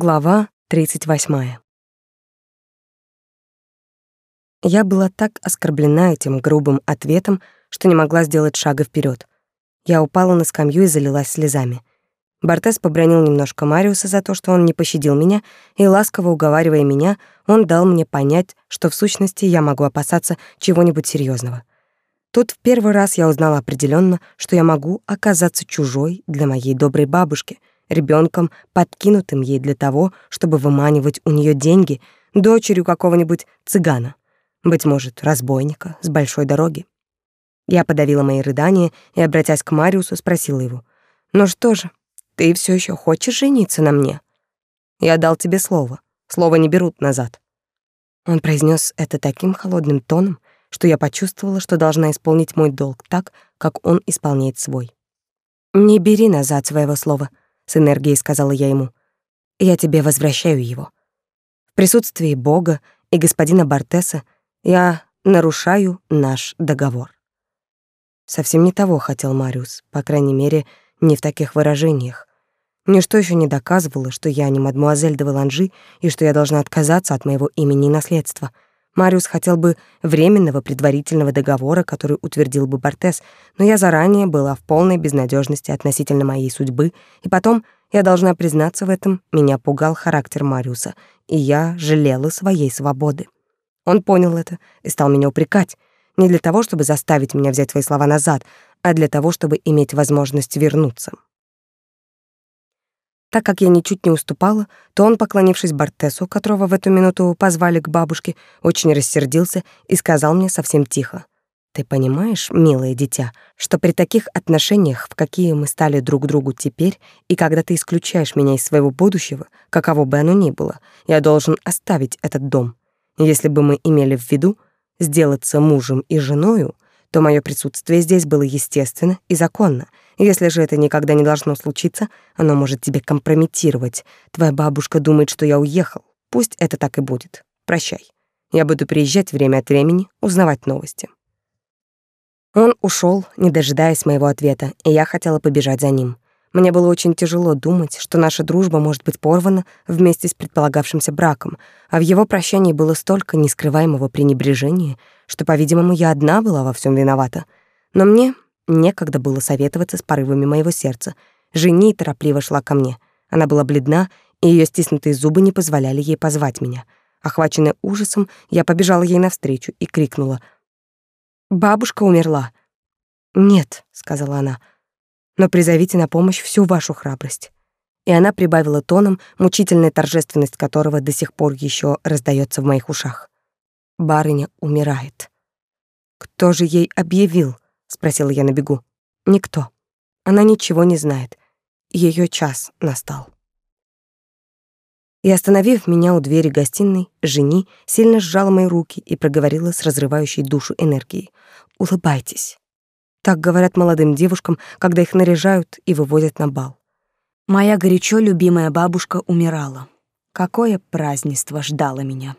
Глава 38. Я была так оскорблена этим грубым ответом, что не могла сделать шага вперед. Я упала на скамью и залилась слезами. Бортес побронил немножко Мариуса за то, что он не пощадил меня, и, ласково уговаривая меня, он дал мне понять, что в сущности я могу опасаться чего-нибудь серьезного. Тут в первый раз я узнала определенно, что я могу оказаться чужой для моей доброй бабушки — ребенком, подкинутым ей для того, чтобы выманивать у нее деньги, дочерью какого-нибудь цыгана, быть может, разбойника с большой дороги. Я подавила мои рыдания и, обратясь к Мариусу, спросила его: "Ну что же, ты все еще хочешь жениться на мне? Я дал тебе слово. Слово не берут назад". Он произнес это таким холодным тоном, что я почувствовала, что должна исполнить мой долг так, как он исполняет свой. «Не бери назад своего слова», с энергией сказала я ему. Я тебе возвращаю его. В присутствии Бога и господина Бартеса я нарушаю наш договор. Совсем не того хотел Мариус, по крайней мере, не в таких выражениях. Ничто еще не доказывало, что я не мадмуазель де Валанжи и что я должна отказаться от моего имени и наследства — Мариус хотел бы временного предварительного договора, который утвердил бы Бортес, но я заранее была в полной безнадежности относительно моей судьбы, и потом, я должна признаться в этом, меня пугал характер Мариуса, и я жалела своей свободы. Он понял это и стал меня упрекать, не для того, чтобы заставить меня взять свои слова назад, а для того, чтобы иметь возможность вернуться. Так как я ничуть не уступала, то он, поклонившись Бартесу, которого в эту минуту позвали к бабушке, очень рассердился и сказал мне совсем тихо. «Ты понимаешь, милое дитя, что при таких отношениях, в какие мы стали друг другу теперь, и когда ты исключаешь меня из своего будущего, каково бы оно ни было, я должен оставить этот дом. Если бы мы имели в виду сделаться мужем и женою, то мое присутствие здесь было естественно и законно, если же это никогда не должно случиться, оно может тебя компрометировать. Твоя бабушка думает, что я уехал. Пусть это так и будет. Прощай. Я буду приезжать время от времени, узнавать новости. Он ушел, не дожидаясь моего ответа, и я хотела побежать за ним. Мне было очень тяжело думать, что наша дружба может быть порвана вместе с предполагавшимся браком, а в его прощании было столько нескрываемого пренебрежения, что, по-видимому, я одна была во всем виновата. Но мне Некогда было советоваться с порывами моего сердца. Жени торопливо шла ко мне. Она была бледна, и ее стиснутые зубы не позволяли ей позвать меня. Охваченная ужасом, я побежала ей навстречу и крикнула. «Бабушка умерла». «Нет», — сказала она, — «но призовите на помощь всю вашу храбрость». И она прибавила тоном, мучительная торжественность которого до сих пор еще раздается в моих ушах. «Барыня умирает». «Кто же ей объявил?» Спросила я на бегу. Никто. Она ничего не знает. Ее час настал. И остановив меня у двери гостиной, жени сильно сжала мои руки и проговорила с разрывающей душу энергией: "Улыбайтесь". Так говорят молодым девушкам, когда их наряжают и выводят на бал. Моя горячо любимая бабушка умирала. Какое празднество ждало меня.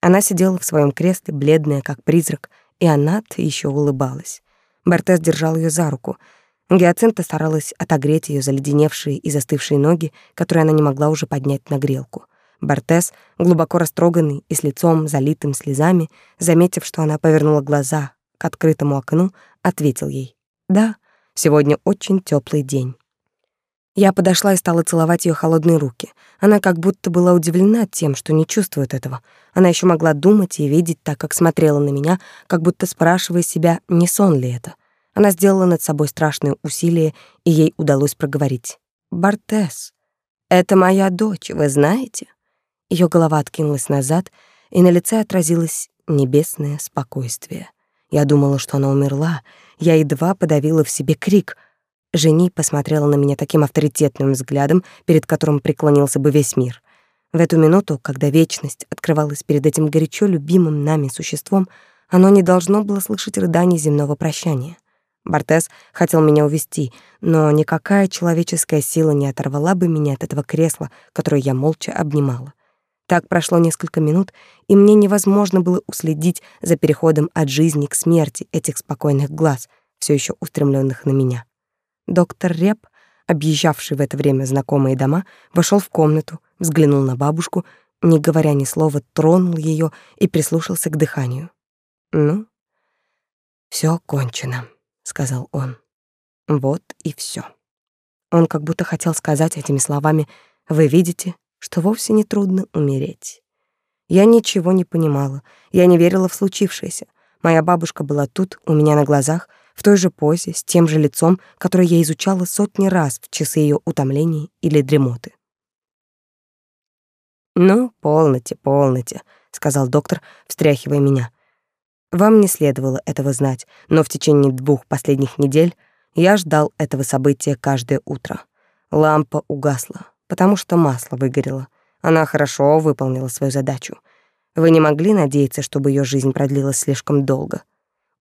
Она сидела в своем кресле, бледная как призрак, и она-то еще улыбалась. Бартес держал ее за руку. Гиацинта старалась отогреть ее заледеневшие и застывшие ноги, которые она не могла уже поднять на грелку. Бартес, глубоко растроганный и с лицом залитым слезами, заметив, что она повернула глаза к открытому окну, ответил ей: "Да, сегодня очень теплый день". Я подошла и стала целовать ее холодные руки. Она как будто была удивлена тем, что не чувствует этого. Она еще могла думать и видеть так, как смотрела на меня, как будто спрашивая себя, не сон ли это. Она сделала над собой страшные усилия, и ей удалось проговорить. «Бартес, это моя дочь, вы знаете?» Ее голова откинулась назад, и на лице отразилось небесное спокойствие. Я думала, что она умерла. Я едва подавила в себе крик — Жени посмотрела на меня таким авторитетным взглядом, перед которым преклонился бы весь мир. В эту минуту, когда вечность открывалась перед этим горячо любимым нами существом, оно не должно было слышать рыданий земного прощания. Бартес хотел меня увести, но никакая человеческая сила не оторвала бы меня от этого кресла, которое я молча обнимала. Так прошло несколько минут, и мне невозможно было уследить за переходом от жизни к смерти этих спокойных глаз, все еще устремленных на меня. Доктор Реп, объезжавший в это время знакомые дома, вошел в комнату, взглянул на бабушку, не говоря ни слова, тронул ее и прислушался к дыханию. «Ну, все кончено», — сказал он. «Вот и все. Он как будто хотел сказать этими словами «Вы видите, что вовсе не трудно умереть». Я ничего не понимала, я не верила в случившееся. Моя бабушка была тут, у меня на глазах, в той же позе, с тем же лицом, которое я изучала сотни раз в часы ее утомлений или дремоты. «Ну, полноте, полноте», — сказал доктор, встряхивая меня. «Вам не следовало этого знать, но в течение двух последних недель я ждал этого события каждое утро. Лампа угасла, потому что масло выгорело. Она хорошо выполнила свою задачу. Вы не могли надеяться, чтобы ее жизнь продлилась слишком долго.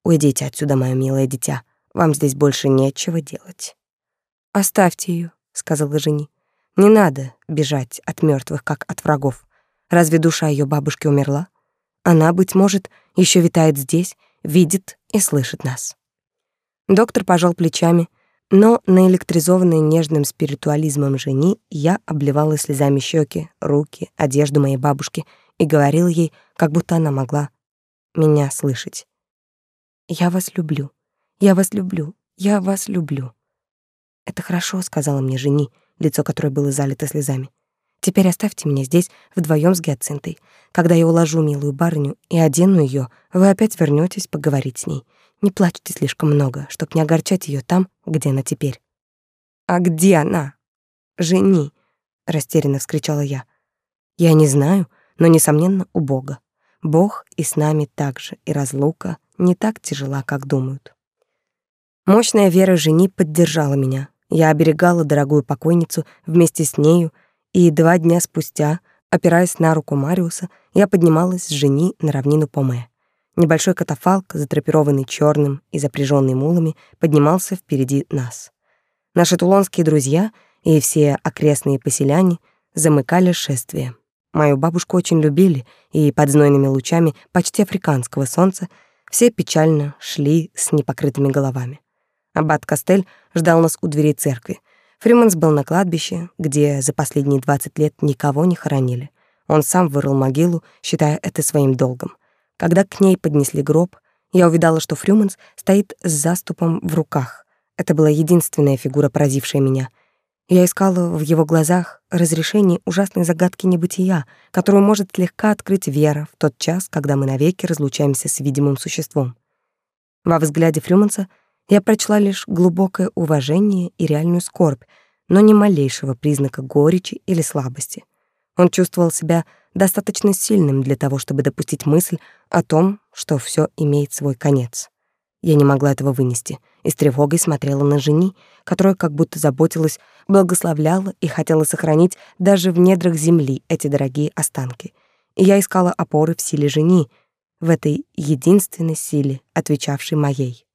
Уйдите отсюда, мое милое дитя. Вам здесь больше нечего делать. Оставьте ее, сказала жени. Не надо бежать от мертвых, как от врагов. Разве душа ее бабушки умерла? Она, быть может, еще витает здесь, видит и слышит нас. Доктор пожал плечами, но на электризованной нежным спиритуализмом жени я обливала слезами щеки, руки, одежду моей бабушки и говорила ей, как будто она могла меня слышать. «Я вас люблю, я вас люблю, я вас люблю». «Это хорошо», — сказала мне жени, лицо которой было залито слезами. «Теперь оставьте меня здесь вдвоем с Гиацинтой. Когда я уложу милую барыню и одену ее, вы опять вернетесь поговорить с ней. Не плачьте слишком много, чтоб не огорчать ее там, где она теперь. А где она? Жени, растерянно вскричала я. Я не знаю, но несомненно у Бога. Бог и с нами также, и разлука не так тяжела, как думают. Мощная вера жени поддержала меня. Я оберегала дорогую покойницу вместе с нею, и два дня спустя, опираясь на руку Мариуса, я поднималась с жени на равнину Поме. Небольшой катафалк, затрапированный черным и запряженный мулами, поднимался впереди нас. Наши тулонские друзья и все окрестные поселяне замыкали шествие. Мою бабушку очень любили, и под знойными лучами почти африканского солнца все печально шли с непокрытыми головами. Аббат Костель ждал нас у дверей церкви. Фриманс был на кладбище, где за последние 20 лет никого не хоронили. Он сам вырыл могилу, считая это своим долгом. Когда к ней поднесли гроб, я увидала, что Фрюманс стоит с заступом в руках. Это была единственная фигура, поразившая меня. Я искала в его глазах разрешение ужасной загадки небытия, которую может слегка открыть вера в тот час, когда мы навеки разлучаемся с видимым существом. Во взгляде Фрюманса я прочла лишь глубокое уважение и реальную скорбь, но ни малейшего признака горечи или слабости. Он чувствовал себя достаточно сильным для того, чтобы допустить мысль о том, что все имеет свой конец. Я не могла этого вынести и с тревогой смотрела на жени, которая как будто заботилась, благословляла и хотела сохранить даже в недрах земли эти дорогие останки. И я искала опоры в силе жени, в этой единственной силе, отвечавшей моей.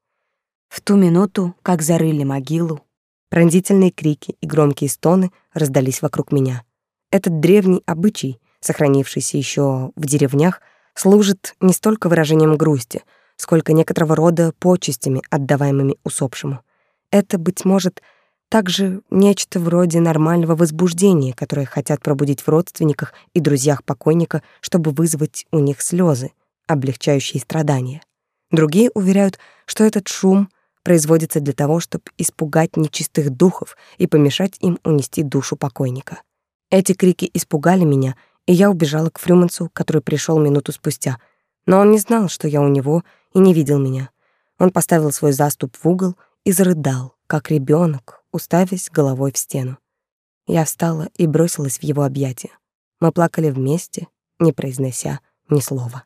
В ту минуту, как зарыли могилу, пронзительные крики и громкие стоны раздались вокруг меня. Этот древний обычай сохранившийся еще в деревнях, служит не столько выражением грусти, сколько некоторого рода почестями, отдаваемыми усопшему. Это, быть может, также нечто вроде нормального возбуждения, которое хотят пробудить в родственниках и друзьях покойника, чтобы вызвать у них слезы, облегчающие страдания. Другие уверяют, что этот шум производится для того, чтобы испугать нечистых духов и помешать им унести душу покойника. Эти крики испугали меня, и я убежала к Фрюмансу, который пришел минуту спустя. Но он не знал, что я у него, и не видел меня. Он поставил свой заступ в угол и зарыдал, как ребенок, уставясь головой в стену. Я встала и бросилась в его объятия. Мы плакали вместе, не произнося ни слова.